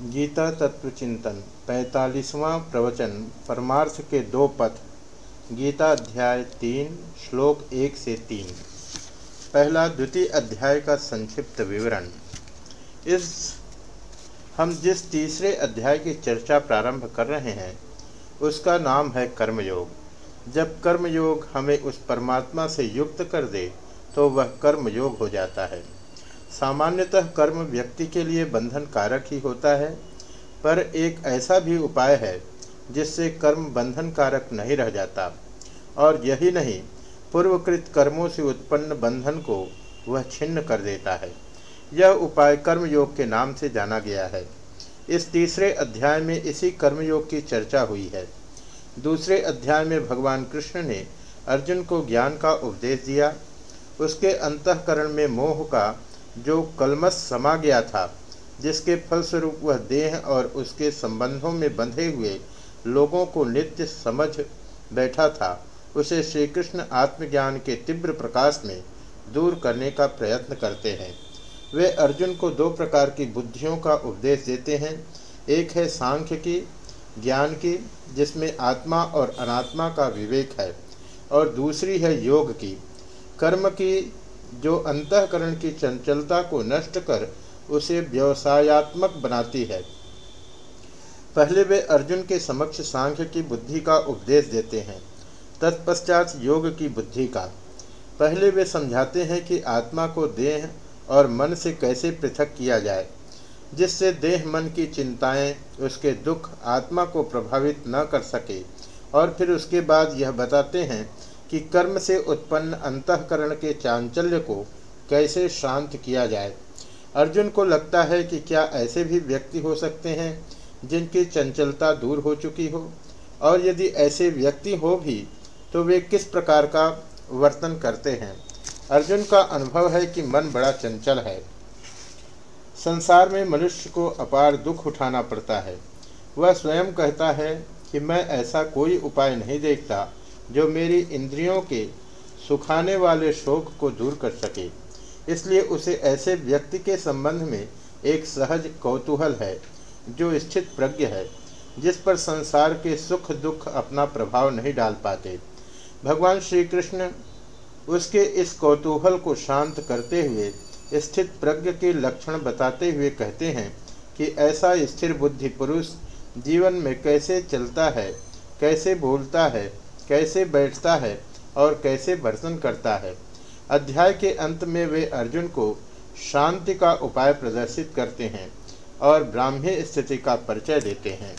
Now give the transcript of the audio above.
गीता तत्व चिंतन पैंतालीसवां प्रवचन, परमार्थ के दो पथ, गीता अध्याय तीन, श्लोक एक से तीन। पहला द्वितीय अध्याय का संक्षिप्त विवरण। इस, हम जिस तीसरे अध्याय की चर्चा प्रारंभ कर रहे हैं, उसका नाम है कर्मयोग। जब कर्मयोग हमें उस परमात्मा से युक्त कर दे तो वह कर्मयोग हो जाता है। सामान्यतः कर्म व्यक्ति के लिए बंधन कारक ही होता है, पर एक ऐसा भी उपाय है जिससे कर्म बंधन कारक नहीं रह जाता। और यही नहीं, पूर्वकृत कर्मों से उत्पन्न बंधन को वह छिन्न कर देता है। यह उपाय कर्मयोग के नाम से जाना गया है। इस तीसरे अध्याय में इसी कर्मयोग की चर्चा हुई है। दूसरे अध्याय में भगवान कृष्ण ने अर्जुन को ज्ञान का उपदेश दिया। उसके अंतकरण में मोह का जो कलमस समा गया था, जिसके फलस्वरूप वह देह और उसके संबंधों में बंधे हुए लोगों को नित्य समझ बैठा था, उसे श्री कृष्ण आत्मज्ञान के तीव्र प्रकाश में दूर करने का प्रयत्न करते हैं। वे अर्जुन को दो प्रकार की बुद्धियों का उपदेश देते हैं। एक है सांख्य की, ज्ञान की, जिसमें आत्मा और अनात्मा का विवेक है, और दूसरी है योग की। कर्म की जो अंतकरण की चंचलता को नष्ट कर उसे व्यवसायत्मक बनाती है। पहले वे अर्जुन के समक्ष सांख्य की बुद्धि का उपदेश देते हैं, तत्पश्चात योग की बुद्धि का। पहले वे समझाते हैं कि आत्मा को देह और मन से कैसे पृथक किया जाए, जिससे देह मन की चिंताएँ, उसके दुख आत्मा को प्रभावित न कर सके। और फिर उसके बाद यह बताते हैं कि कर्म से उत्पन्न अंतकरण के चांचल्य को कैसे शांत किया जाए। अर्जुन को लगता है कि क्या ऐसे भी व्यक्ति हो सकते हैं जिनकी चंचलता दूर हो चुकी हो, और यदि ऐसे व्यक्ति हो भी तो वे किस प्रकार का वर्तन करते हैं। अर्जुन का अनुभव है कि मन बड़ा चंचल है। संसार में मनुष्य को अपार दुख उठाना पड़ता है। वह स्वयं कहता है कि मैं ऐसा कोई उपाय नहीं देखता जो मेरी इंद्रियों के सुखाने वाले शोक को दूर कर सके। इसलिए उसे ऐसे व्यक्ति के संबंध में एक सहज कौतूहल है, जो स्थित प्रज्ञ है, जिस पर संसार के सुख दुख अपना प्रभाव नहीं डाल पाते। भगवान श्री कृष्ण उसके इस कौतूहल को शांत करते हुए स्थित प्रज्ञ के लक्षण बताते हुए कहते हैं कि ऐसा स्थिर बुद्धि पुरुष जीवन में कैसे चलता है, कैसे बोलता है कैसे बैठता है और कैसे वर्तन करता है। अध्याय के अंत में वे अर्जुन को शांति का उपाय प्रदर्शित करते हैं और ब्राह्मी स्थिति का परिचय देते हैं।